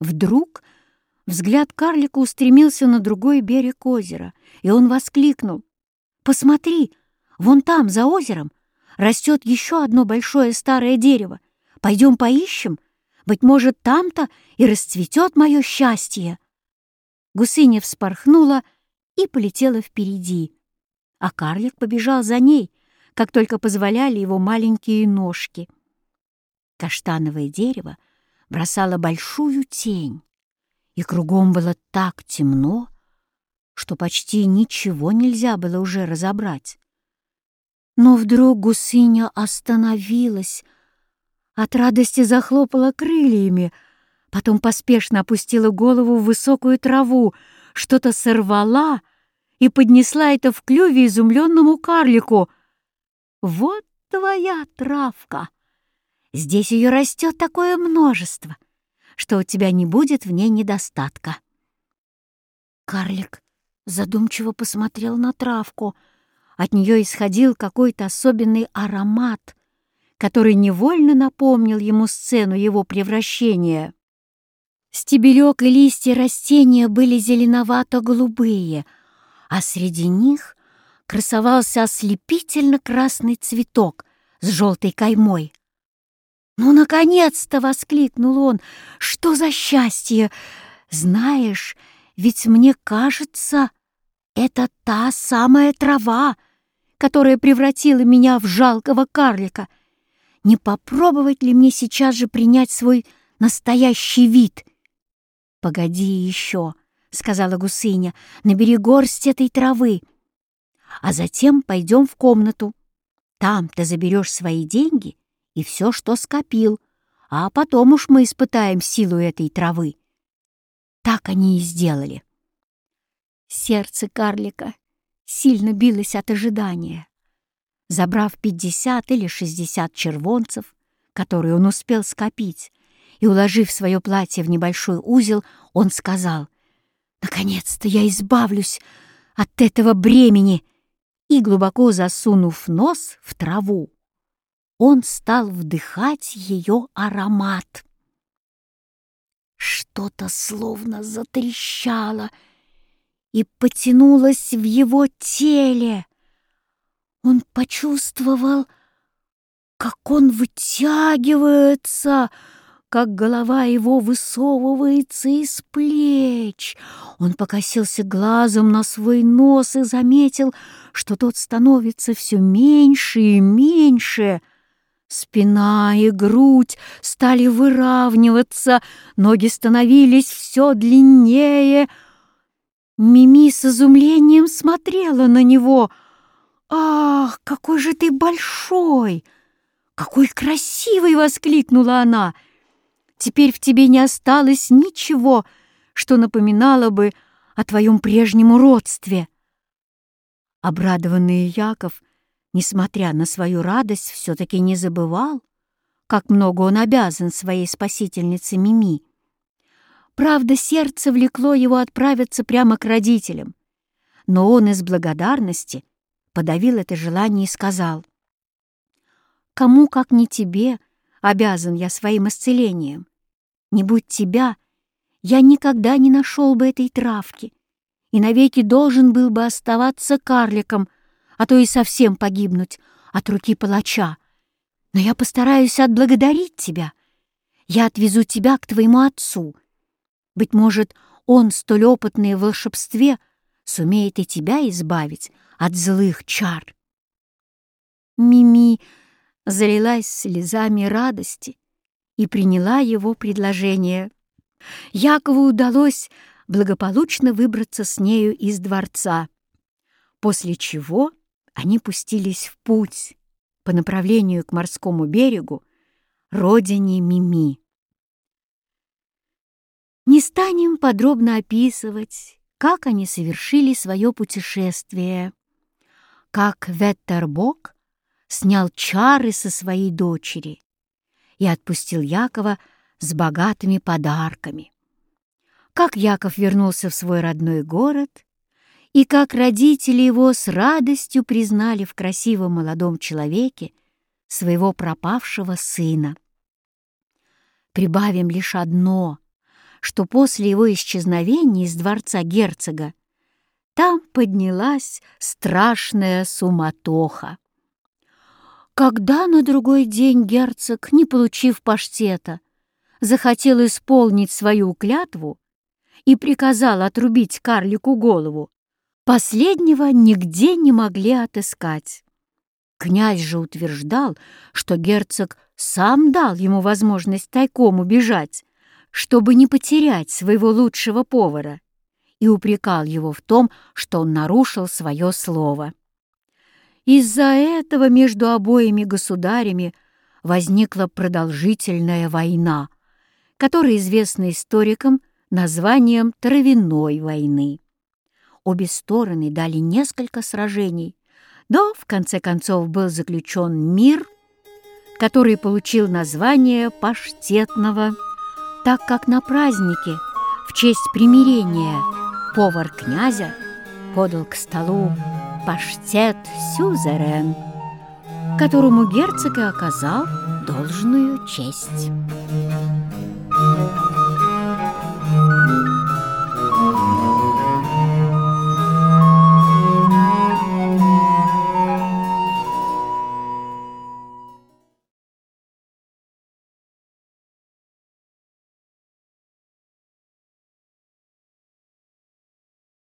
Вдруг взгляд карлика устремился на другой берег озера, и он воскликнул. «Посмотри, вон там, за озером, растет еще одно большое старое дерево. Пойдем поищем? Быть может, там-то и расцветет мое счастье». Гусыня вспорхнула и полетела впереди, а карлик побежал за ней, как только позволяли его маленькие ножки. Каштановое дерево бросало большую тень, и кругом было так темно, что почти ничего нельзя было уже разобрать. Но вдруг гусыня остановилась, от радости захлопала крыльями, потом поспешно опустила голову в высокую траву, что-то сорвала и поднесла это в клюве изумленному карлику. «Вот твоя травка! Здесь ее растет такое множество, что у тебя не будет в ней недостатка». Карлик задумчиво посмотрел на травку. От нее исходил какой-то особенный аромат, который невольно напомнил ему сцену его превращения. Стебелек и листья растения были зеленовато-голубые, а среди них красовался ослепительно красный цветок с желтой каймой. «Ну, наконец-то!» — воскликнул он. «Что за счастье! Знаешь, ведь мне кажется, это та самая трава, которая превратила меня в жалкого карлика. Не попробовать ли мне сейчас же принять свой настоящий вид?» «Погоди еще», — сказала гусыня, — «набери горсть этой травы, а затем пойдем в комнату. Там ты заберешь свои деньги и все, что скопил, а потом уж мы испытаем силу этой травы». Так они и сделали. Сердце карлика сильно билось от ожидания. Забрав пятьдесят или шестьдесят червонцев, которые он успел скопить, и, уложив свое платье в небольшой узел, он сказал, «Наконец-то я избавлюсь от этого бремени!» И, глубоко засунув нос в траву, он стал вдыхать ее аромат. Что-то словно затрещало и потянулось в его теле. Он почувствовал, как он вытягивается, как голова его высовывается из плеч. Он покосился глазом на свой нос и заметил, что тот становится все меньше и меньше — Спина и грудь стали выравниваться, ноги становились все длиннее. Мими с изумлением смотрела на него. «Ах, какой же ты большой! Какой красивый!» — воскликнула она. «Теперь в тебе не осталось ничего, что напоминало бы о твоем прежнем уродстве». Обрадованный Яков — несмотря на свою радость, все-таки не забывал, как много он обязан своей спасительнице Мими. Правда, сердце влекло его отправиться прямо к родителям, но он из благодарности подавил это желание и сказал, «Кому, как не тебе, обязан я своим исцелением? Не будь тебя, я никогда не нашел бы этой травки и навеки должен был бы оставаться карликом, а то и совсем погибнуть от руки палача. Но я постараюсь отблагодарить тебя. Я отвезу тебя к твоему отцу. Быть может, он, столь опытный в волшебстве, сумеет и тебя избавить от злых чар. Мими залилась слезами радости и приняла его предложение. Якову удалось благополучно выбраться с нею из дворца, после чего они пустились в путь по направлению к морскому берегу, родине Мими. Не станем подробно описывать, как они совершили свое путешествие, как Веттербок снял чары со своей дочери и отпустил Якова с богатыми подарками, как Яков вернулся в свой родной город и как родители его с радостью признали в красивом молодом человеке своего пропавшего сына. Прибавим лишь одно, что после его исчезновения из дворца герцога там поднялась страшная суматоха. Когда на другой день герцог, не получив паштета, захотел исполнить свою клятву и приказал отрубить карлику голову, последнего нигде не могли отыскать. Князь же утверждал, что герцог сам дал ему возможность тайком убежать, чтобы не потерять своего лучшего повара, и упрекал его в том, что он нарушил свое слово. Из-за этого между обоими государями возникла продолжительная война, которая известна историкам названием Травяной войны. Обе стороны дали несколько сражений, но в конце концов был заключен мир, который получил название Паштетного, так как на празднике в честь примирения повар князя подал к столу паштет сюзерен, которому герцог и оказал должную честь.